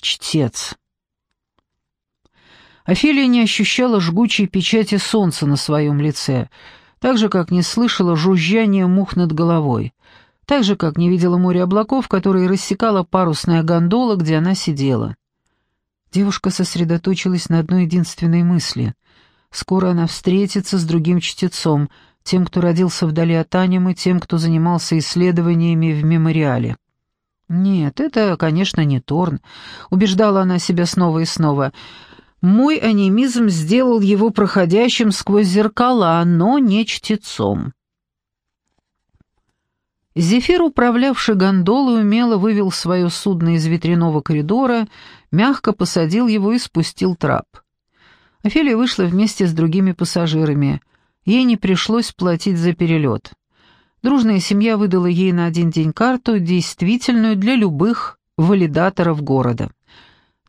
Чтец. Офелия не ощущала жгучей печати солнца на своем лице, так же, как не слышала жужжания мух над головой, так же, как не видела море облаков, которые рассекала парусная гондола, где она сидела. Девушка сосредоточилась на одной единственной мысли. Скоро она встретится с другим чтецом, тем, кто родился вдали от Анимы, тем, кто занимался исследованиями в мемориале. «Нет, это, конечно, не Торн», — убеждала она себя снова и снова. «Мой анимизм сделал его проходящим сквозь зеркала, но не чтецом». Зефир, управлявший гондолой, умело вывел свое судно из ветряного коридора, мягко посадил его и спустил трап. Офелия вышла вместе с другими пассажирами. Ей не пришлось платить за перелет. Дружная семья выдала ей на один день карту, действительную для любых валидаторов города.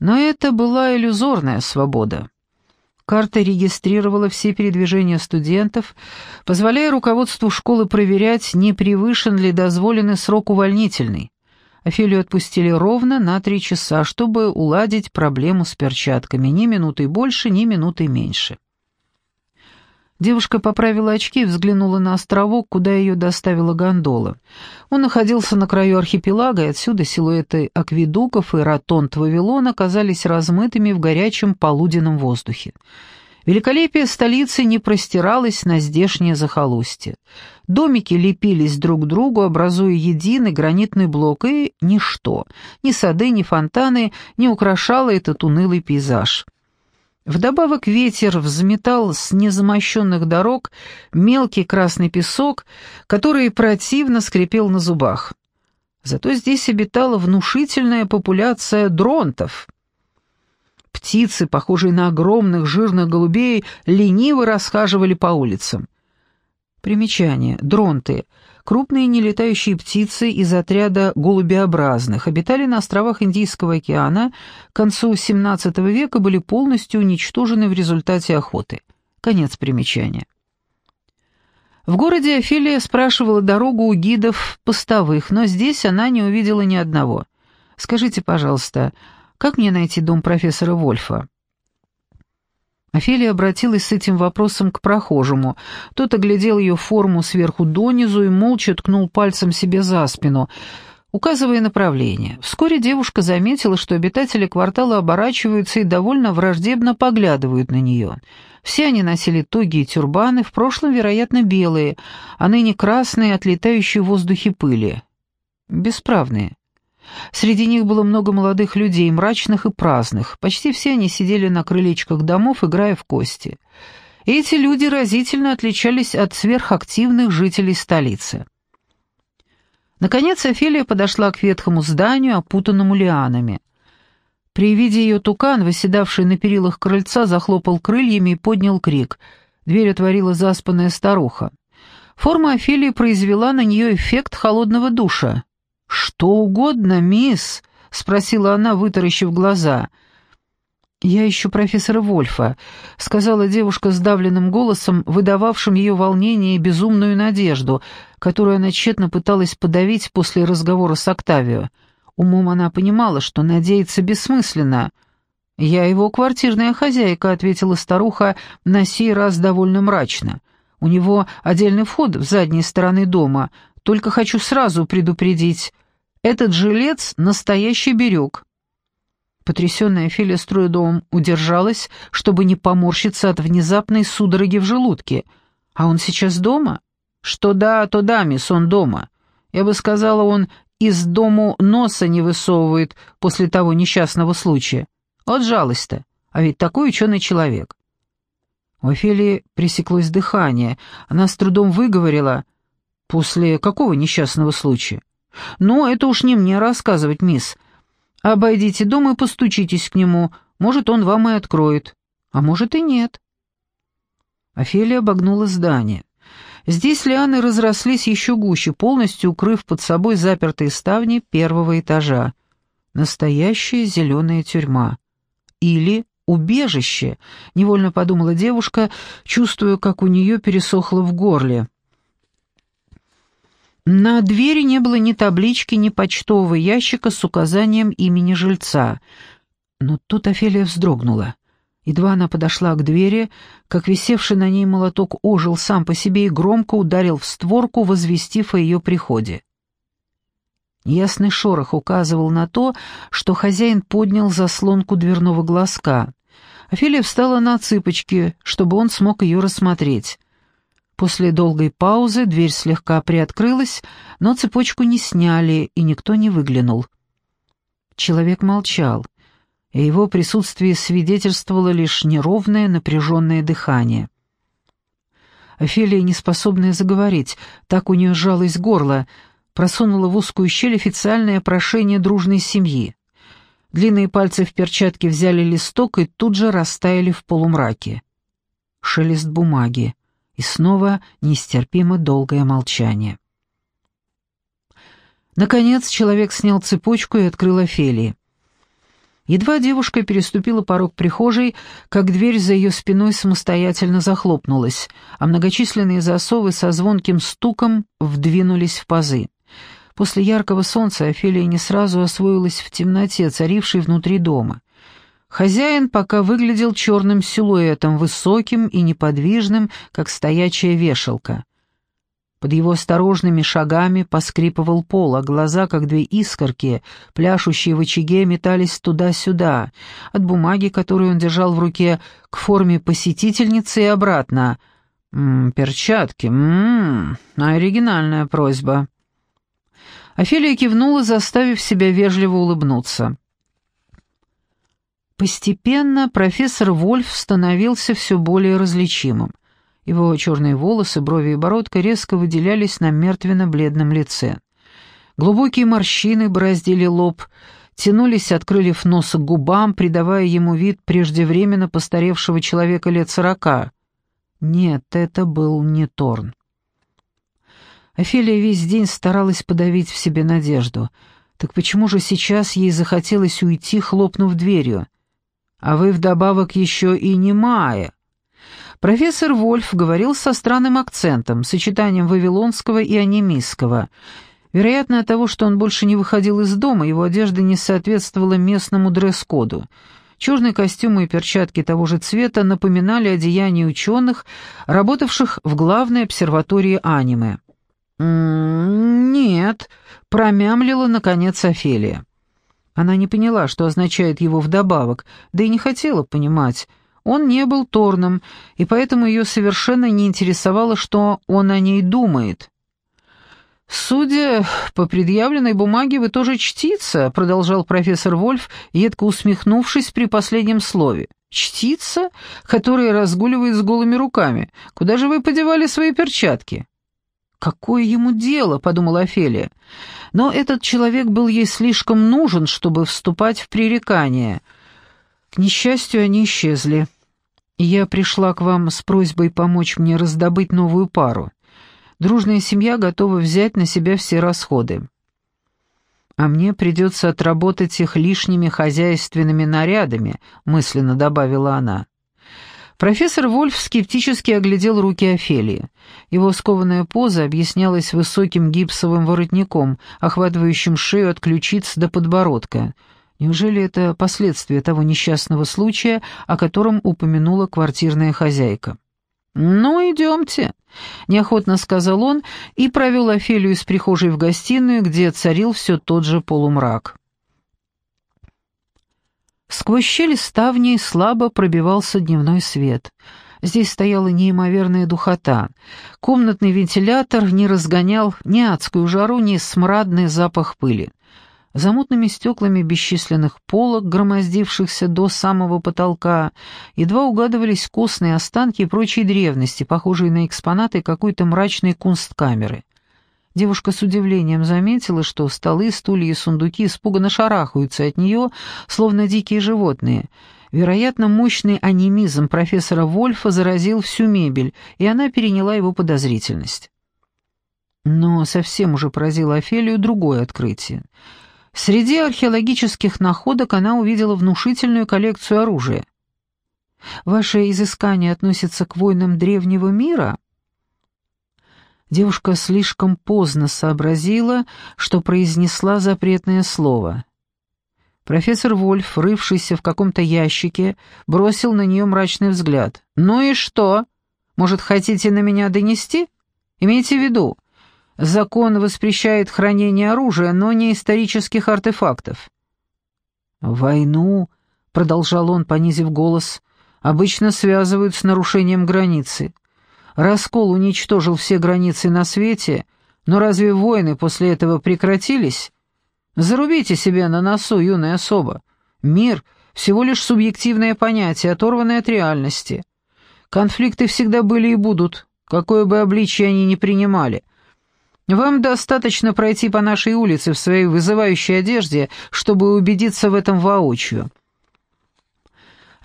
Но это была иллюзорная свобода. Карта регистрировала все передвижения студентов, позволяя руководству школы проверять, не превышен ли дозволенный срок увольнительный. Офелию отпустили ровно на три часа, чтобы уладить проблему с перчатками, ни минуты больше, ни минуты меньше. Девушка поправила очки и взглянула на островок, куда ее доставила гондола. Он находился на краю архипелага, и отсюда силуэты акведуков и ротонд Вавилона казались размытыми в горячем полуденном воздухе. Великолепие столицы не простиралось на здешнее захолустье. Домики лепились друг к другу, образуя единый гранитный блок, и ничто, ни сады, ни фонтаны не украшало этот унылый пейзаж. Вдобавок ветер взметал с незамощенных дорог мелкий красный песок, который противно скрипел на зубах. Зато здесь обитала внушительная популяция дронтов. Птицы, похожие на огромных жирных голубей, лениво расхаживали по улицам. Примечание. Дронты — Крупные нелетающие птицы из отряда голубеобразных обитали на островах Индийского океана, к концу XVII века были полностью уничтожены в результате охоты. Конец примечания. В городе Офелия спрашивала дорогу у гидов постовых, но здесь она не увидела ни одного. «Скажите, пожалуйста, как мне найти дом профессора Вольфа?» Офелия обратилась с этим вопросом к прохожему. Тот оглядел ее форму сверху донизу и молча ткнул пальцем себе за спину, указывая направление. Вскоре девушка заметила, что обитатели квартала оборачиваются и довольно враждебно поглядывают на нее. Все они носили тоги и тюрбаны, в прошлом, вероятно, белые, а ныне красные от летающей в воздухе пыли. Бесправные. Среди них было много молодых людей, мрачных и праздных. Почти все они сидели на крылечках домов, играя в кости. эти люди разительно отличались от сверхактивных жителей столицы. Наконец Офелия подошла к ветхому зданию, опутанному лианами. При виде ее тукан, восседавший на перилах крыльца, захлопал крыльями и поднял крик. Дверь отворила заспанная старуха. Форма Офелии произвела на нее эффект холодного душа. «Что угодно, мисс?» — спросила она, вытаращив глаза. «Я ищу профессора Вольфа», — сказала девушка сдавленным голосом, выдававшим ее волнение и безумную надежду, которую она тщетно пыталась подавить после разговора с Октавио. Умом она понимала, что надеяться бессмысленно. «Я его квартирная хозяйка», — ответила старуха, на сей раз довольно мрачно. «У него отдельный вход в задней стороны дома, только хочу сразу предупредить. Этот жилец — настоящий берег». Потрясенная Филя с трудом удержалась, чтобы не поморщиться от внезапной судороги в желудке. «А он сейчас дома?» «Что да, то да, мисс, он дома. Я бы сказала, он из дому носа не высовывает после того несчастного случая. Вот жалость-то, а ведь такой ученый человек». У Офелии пресеклось дыхание. Она с трудом выговорила, «После какого несчастного случая?» «Ну, это уж не мне рассказывать, мисс. Обойдите дом и постучитесь к нему. Может, он вам и откроет. А может и нет». Офелия обогнула здание. Здесь лианы разрослись еще гуще, полностью укрыв под собой запертые ставни первого этажа. Настоящая зеленая тюрьма. Или убежище, невольно подумала девушка, чувствуя, как у нее пересохло в горле. На двери не было ни таблички, ни почтового ящика с указанием имени жильца. Но тут Офелия вздрогнула. Едва она подошла к двери, как висевший на ней молоток ожил сам по себе и громко ударил в створку, возвестив о ее приходе. Ясный шорох указывал на то, что хозяин поднял заслонку дверного глазка. Офелия встала на цыпочки, чтобы он смог ее рассмотреть. После долгой паузы дверь слегка приоткрылась, но цепочку не сняли, и никто не выглянул. Человек молчал и его присутствие свидетельствовало лишь неровное напряженное дыхание. Офелия, неспособная заговорить, так у нее сжалось горло, просунула в узкую щель официальное прошение дружной семьи. Длинные пальцы в перчатке взяли листок и тут же растаяли в полумраке. Шелест бумаги. И снова нестерпимо долгое молчание. Наконец человек снял цепочку и открыл Офелии. Едва девушка переступила порог прихожей, как дверь за ее спиной самостоятельно захлопнулась, а многочисленные засовы со звонким стуком вдвинулись в пазы. После яркого солнца Офелия не сразу освоилась в темноте, царившей внутри дома. Хозяин пока выглядел черным силуэтом, высоким и неподвижным, как стоячая вешалка. Под его осторожными шагами поскрипывал пол, а глаза, как две искорки, пляшущие в очаге, метались туда-сюда, от бумаги, которую он держал в руке, к форме посетительницы и обратно. «М -м, «Перчатки, м, -м оригинальная просьба». Офелия кивнула, заставив себя вежливо улыбнуться. Постепенно профессор Вольф становился все более различимым. Его черные волосы, брови и бородка резко выделялись на мертвенно-бледном лице. Глубокие морщины бороздили лоб, тянулись от крыльев носа к губам, придавая ему вид преждевременно постаревшего человека лет сорока. Нет, это был не Торн. Офелия весь день старалась подавить в себе надежду. Так почему же сейчас ей захотелось уйти, хлопнув дверью? А вы вдобавок еще и не Майя. Профессор Вольф говорил со странным акцентом, сочетанием вавилонского и анимийского. Вероятно, от того, что он больше не выходил из дома, его одежда не соответствовала местному дресс-коду. Черные костюмы и перчатки того же цвета напоминали одеяния ученых, работавших в главной обсерватории аниме. «М-м, «Нет», — промямлила, наконец, Офелия. Она не поняла, что означает его вдобавок, да и не хотела понимать — он не был Торном, и поэтому ее совершенно не интересовало, что он о ней думает. «Судя по предъявленной бумаге, вы тоже чтица», — продолжал профессор Вольф, едко усмехнувшись при последнем слове. «Чтица, которая разгуливает с голыми руками. Куда же вы подевали свои перчатки?» «Какое ему дело?» — подумала Офелия. Но этот человек был ей слишком нужен, чтобы вступать в пререкание. К несчастью, они исчезли. Я пришла к вам с просьбой помочь мне раздобыть новую пару. Дружная семья готова взять на себя все расходы. А мне придется отработать их лишними хозяйственными нарядами, мысленно добавила она. Профессор Вольф скептически оглядел руки Офелии. Его скованная поза объяснялась высоким гипсовым воротником, охватывающим шею от ключиц до подбородка — Неужели это последствия того несчастного случая, о котором упомянула квартирная хозяйка? «Ну, идемте», — неохотно сказал он и провел Офелию из прихожей в гостиную, где царил все тот же полумрак. Сквозь щели ставней слабо пробивался дневной свет. Здесь стояла неимоверная духота. Комнатный вентилятор не разгонял ни адскую жару, ни смрадный запах пыли. За мутными стеклами бесчисленных полок, громоздившихся до самого потолка, едва угадывались костные останки и прочие древности, похожие на экспонаты какой-то мрачной кунсткамеры. Девушка с удивлением заметила, что столы, стулья и сундуки испуганно шарахаются от нее, словно дикие животные. Вероятно, мощный анимизм профессора Вольфа заразил всю мебель, и она переняла его подозрительность. Но совсем уже поразило Офелию другое открытие — Среди археологических находок она увидела внушительную коллекцию оружия. «Ваше изыскание относится к войнам древнего мира?» Девушка слишком поздно сообразила, что произнесла запретное слово. Профессор Вольф, рывшийся в каком-то ящике, бросил на нее мрачный взгляд. «Ну и что? Может, хотите на меня донести? Имейте в виду, закон воспрещает хранение оружия, но не исторических артефактов». «Войну», — продолжал он, понизив голос, — «обычно связывают с нарушением границы. Раскол уничтожил все границы на свете, но разве войны после этого прекратились?» Зарубите себе на носу, юная особа. Мир — всего лишь субъективное понятие, оторванное от реальности. Конфликты всегда были и будут, какое бы обличие они ни принимали. Вам достаточно пройти по нашей улице в своей вызывающей одежде, чтобы убедиться в этом воочию».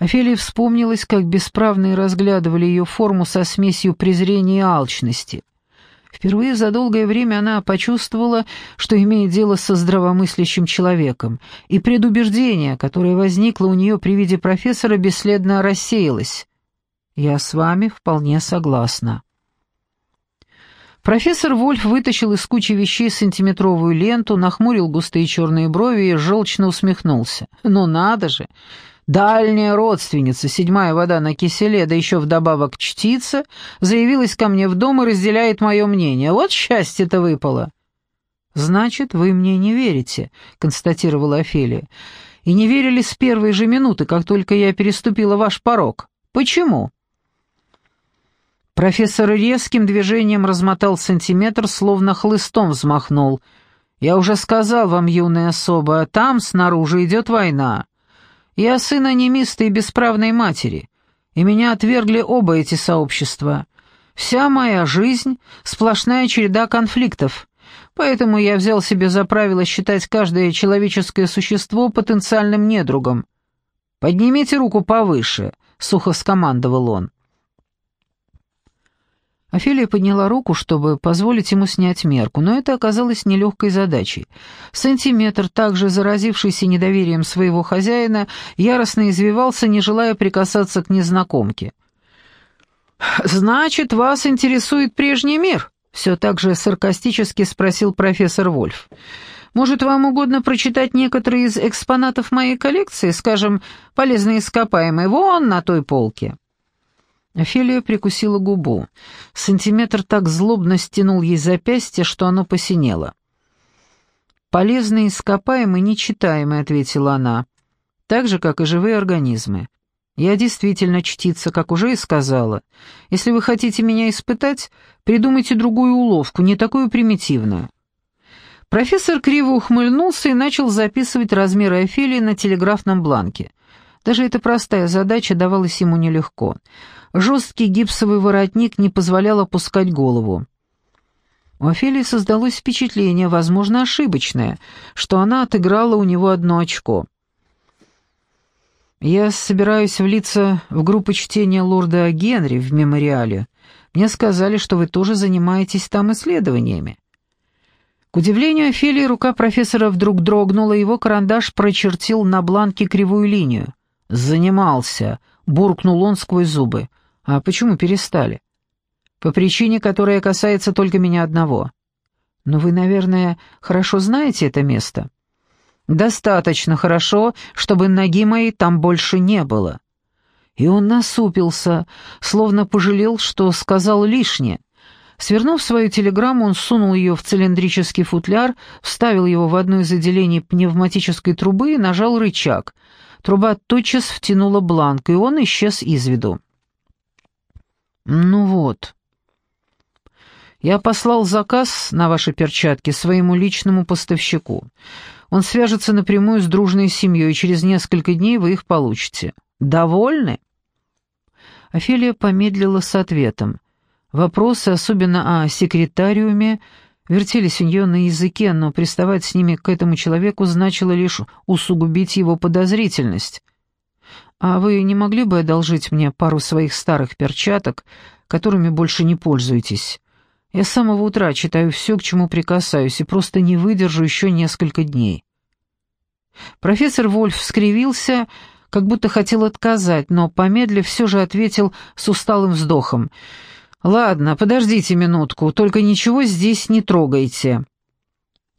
Офелия вспомнилась, как бесправные разглядывали ее форму со смесью презрения и алчности. Впервые за долгое время она почувствовала, что имеет дело со здравомыслящим человеком, и предубеждение, которое возникло у нее при виде профессора, бесследно рассеялось. «Я с вами вполне согласна». Профессор Вольф вытащил из кучи вещей сантиметровую ленту, нахмурил густые черные брови и желчно усмехнулся. «Ну надо же! Дальняя родственница, седьмая вода на киселе, да еще вдобавок чтица, заявилась ко мне в дом и разделяет мое мнение. Вот счастье-то выпало». «Значит, вы мне не верите», — констатировала Офелия. «И не верили с первой же минуты, как только я переступила ваш порог. Почему?» Профессор резким движением размотал сантиметр, словно хлыстом взмахнул. «Я уже сказал вам, юная особа, там снаружи идет война. Я сын анимиста и бесправной матери, и меня отвергли оба эти сообщества. Вся моя жизнь — сплошная череда конфликтов, поэтому я взял себе за правило считать каждое человеческое существо потенциальным недругом. «Поднимите руку повыше», — сухо скомандовал он. Офелия подняла руку, чтобы позволить ему снять мерку, но это оказалось нелегкой задачей. Сантиметр, также заразившийся недоверием своего хозяина, яростно извивался, не желая прикасаться к незнакомке. «Значит, вас интересует прежний мир?» — все так же саркастически спросил профессор Вольф. «Может, вам угодно прочитать некоторые из экспонатов моей коллекции, скажем, полезные ископаемые, вон на той полке?» Офелия прикусила губу. Сантиметр так злобно стянул ей запястье, что оно посинело. «Полезные ископаемые нечитаемые», — ответила она, — «так же, как и живые организмы. Я действительно чтица, как уже и сказала. Если вы хотите меня испытать, придумайте другую уловку, не такую примитивную». Профессор криво ухмыльнулся и начал записывать размеры Офелии на телеграфном бланке. Даже эта простая задача давалась ему нелегко. Жесткий гипсовый воротник не позволял опускать голову. У Офелии создалось впечатление, возможно, ошибочное, что она отыграла у него одно очко. «Я собираюсь влиться в группу чтения лорда Генри в мемориале. Мне сказали, что вы тоже занимаетесь там исследованиями». К удивлению Офелии, рука профессора вдруг дрогнула, его карандаш прочертил на бланке кривую линию. «Занимался», — буркнул он сквозь зубы. А почему перестали? По причине, которая касается только меня одного. Но вы, наверное, хорошо знаете это место. Достаточно хорошо, чтобы ноги моей там больше не было. И он насупился, словно пожалел, что сказал лишнее. Свернув свою телеграмму, он сунул ее в цилиндрический футляр, вставил его в одно из отделений пневматической трубы и нажал рычаг. Труба тотчас втянула бланк, и он исчез из виду. «Ну вот. Я послал заказ на ваши перчатки своему личному поставщику. Он свяжется напрямую с дружной семьей, и через несколько дней вы их получите. Довольны?» Офелия помедлила с ответом. Вопросы, особенно о секретариуме, вертелись у нее на языке, но приставать с ними к этому человеку значило лишь усугубить его подозрительность. «А вы не могли бы одолжить мне пару своих старых перчаток, которыми больше не пользуетесь? Я с самого утра читаю все, к чему прикасаюсь, и просто не выдержу еще несколько дней». Профессор Вольф скривился, как будто хотел отказать, но, помедлив, все же ответил с усталым вздохом. «Ладно, подождите минутку, только ничего здесь не трогайте».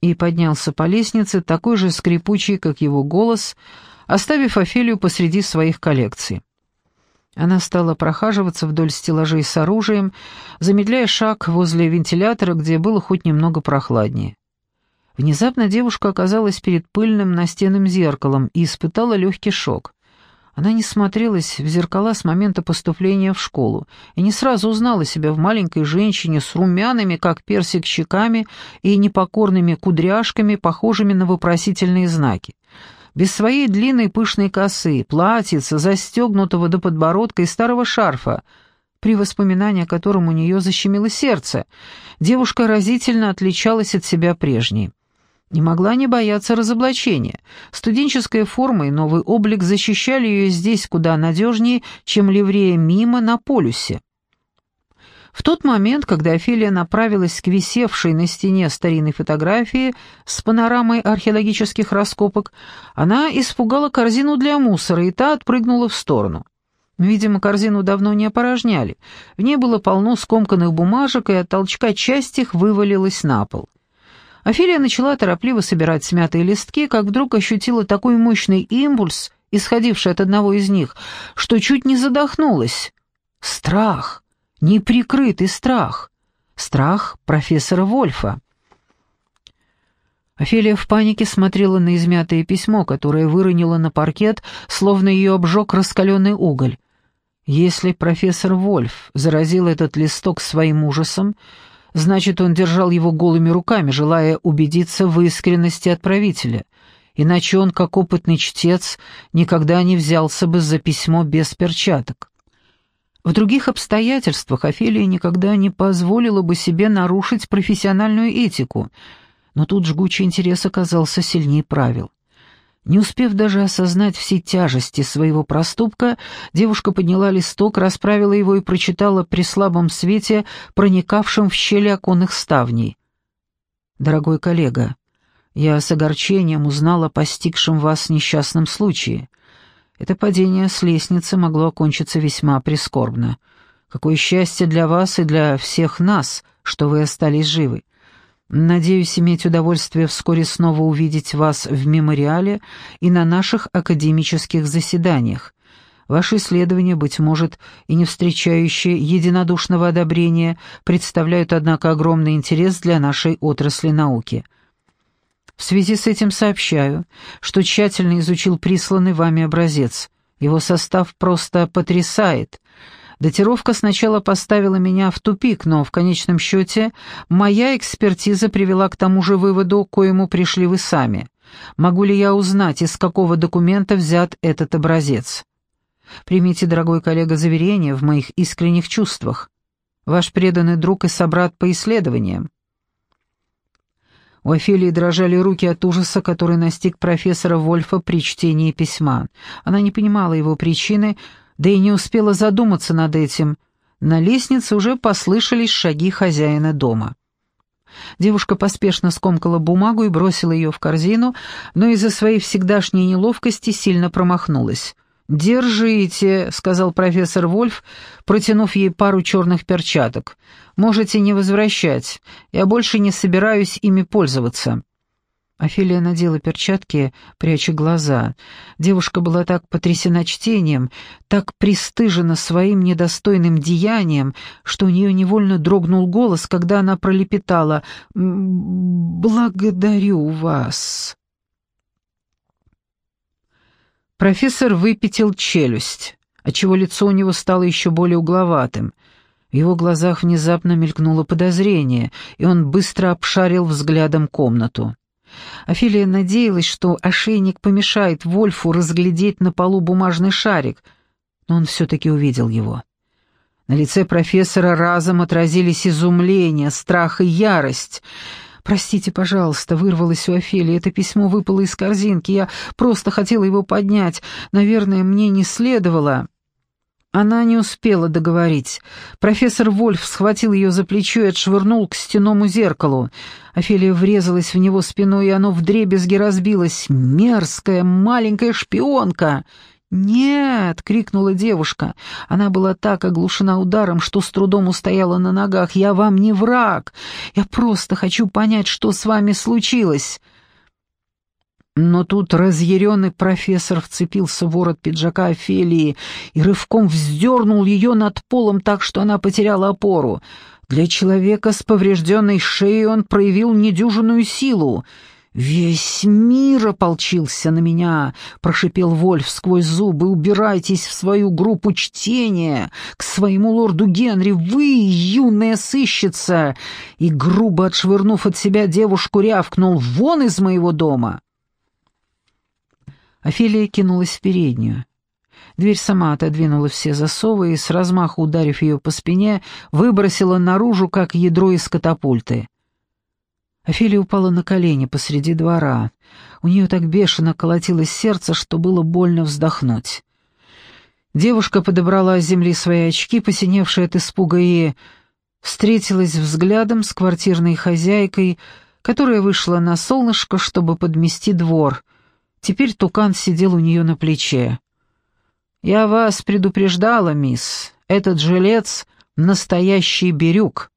и поднялся по лестнице, такой же скрипучий, как его голос, оставив Офелию посреди своих коллекций. Она стала прохаживаться вдоль стеллажей с оружием, замедляя шаг возле вентилятора, где было хоть немного прохладнее. Внезапно девушка оказалась перед пыльным настенным зеркалом и испытала легкий шок. Она не смотрелась в зеркала с момента поступления в школу и не сразу узнала себя в маленькой женщине с румяными, как персик, щеками и непокорными кудряшками, похожими на вопросительные знаки. Без своей длинной пышной косы, платьица, застегнутого до подбородка и старого шарфа, при воспоминании о котором у нее защемило сердце, девушка разительно отличалась от себя прежней. Не могла не бояться разоблачения. Студенческая форма и новый облик защищали ее здесь куда надежнее, чем ливрея мимо на полюсе. В тот момент, когда Офелия направилась к висевшей на стене старинной фотографии с панорамой археологических раскопок, она испугала корзину для мусора, и та отпрыгнула в сторону. Видимо, корзину давно не опорожняли. В ней было полно скомканных бумажек, и от толчка часть их вывалилась на пол. Офелия начала торопливо собирать смятые листки, как вдруг ощутила такой мощный импульс, исходивший от одного из них, что чуть не задохнулась. Страх, неприкрытый страх, страх профессора Вольфа. Офелия в панике смотрела на измятое письмо, которое выронила на паркет, словно ее обжег раскаленный уголь. Если профессор Вольф заразил этот листок своим ужасом, Значит, он держал его голыми руками, желая убедиться в искренности отправителя. Иначе он, как опытный чтец, никогда не взялся бы за письмо без перчаток. В других обстоятельствах Офелия никогда не позволила бы себе нарушить профессиональную этику, но тут жгучий интерес оказался сильнее правил. Не успев даже осознать все тяжести своего проступка, девушка подняла листок, расправила его и прочитала при слабом свете, проникавшем в щели оконных ставней. «Дорогой коллега, я с огорчением узнала о постигшем вас несчастном случае. Это падение с лестницы могло окончиться весьма прискорбно. Какое счастье для вас и для всех нас, что вы остались живы. Надеюсь иметь удовольствие вскоре снова увидеть вас в мемориале и на наших академических заседаниях. Ваши исследования, быть может, и не встречающие единодушного одобрения, представляют, однако, огромный интерес для нашей отрасли науки. В связи с этим сообщаю, что тщательно изучил присланный вами образец. Его состав просто потрясает — Датировка сначала поставила меня в тупик, но в конечном счете моя экспертиза привела к тому же выводу, к коему пришли вы сами. Могу ли я узнать, из какого документа взят этот образец? Примите, дорогой коллега, заверение в моих искренних чувствах. Ваш преданный друг и собрат по исследованиям. У Офелии дрожали руки от ужаса, который настиг профессора Вольфа при чтении письма. Она не понимала его причины, да и не успела задуматься над этим. На лестнице уже послышались шаги хозяина дома. Девушка поспешно скомкала бумагу и бросила ее в корзину, но из-за своей всегдашней неловкости сильно промахнулась. «Держите», — сказал профессор Вольф, протянув ей пару черных перчаток. «Можете не возвращать. Я больше не собираюсь ими пользоваться». Офелия надела перчатки, пряча глаза. Девушка была так потрясена чтением, так пристыжена своим недостойным деянием, что у нее невольно дрогнул голос, когда она пролепетала «Благодарю вас». Профессор выпятил челюсть, отчего лицо у него стало еще более угловатым. В его глазах внезапно мелькнуло подозрение, и он быстро обшарил взглядом комнату. Офелия надеялась, что ошейник помешает Вольфу разглядеть на полу бумажный шарик, но он все-таки увидел его. На лице профессора разом отразились изумление, страх и ярость. «Простите, пожалуйста», — вырвалось у Офелии. «Это письмо выпало из корзинки. Я просто хотела его поднять. Наверное, мне не следовало». Она не успела договорить. Профессор Вольф схватил ее за плечо и отшвырнул к стенному зеркалу. Офелия врезалась в него спиной, и оно вдребезги разбилось. «Мерзкая маленькая шпионка!» «Нет!» — крикнула девушка. Она была так оглушена ударом, что с трудом устояла на ногах. «Я вам не враг! Я просто хочу понять, что с вами случилось!» Но тут разъяренный профессор вцепился в ворот пиджака Офелии и рывком вздернул ее над полом так, что она потеряла опору. Для человека с поврежденной шеей он проявил недюжинную силу — «Весь мир ополчился на меня!» — прошипел Вольф сквозь зубы. «Убирайтесь в свою группу чтения! К своему лорду Генри! Вы, юная сыщица!» И, грубо отшвырнув от себя девушку, рявкнул «Вон из моего дома!» Офелия кинулась в переднюю. Дверь сама отодвинула все засовы и, с размаху ударив ее по спине, выбросила наружу, как ядро из катапульты. Офелия упала на колени посреди двора. У нее так бешено колотилось сердце, что было больно вздохнуть. Девушка подобрала с земли свои очки, посиневшие от испуга, и встретилась взглядом с квартирной хозяйкой, которая вышла на солнышко, чтобы подмести двор. Теперь тукан сидел у нее на плече. «Я вас предупреждала, мисс, этот жилец — настоящий берюк».